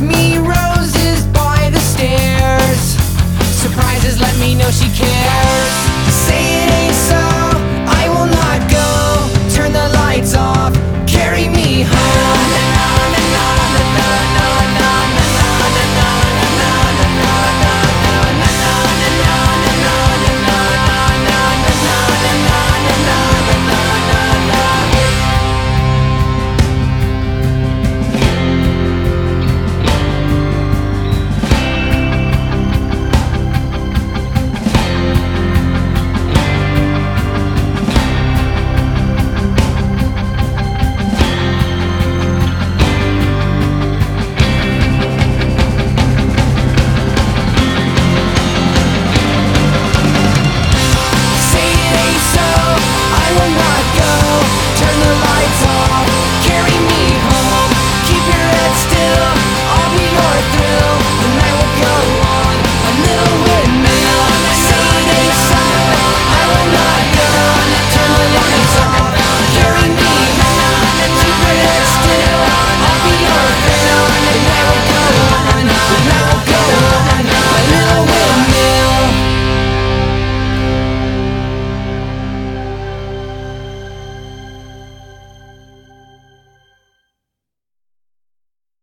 me roses by the stairs. Surprises let me know she cares. Say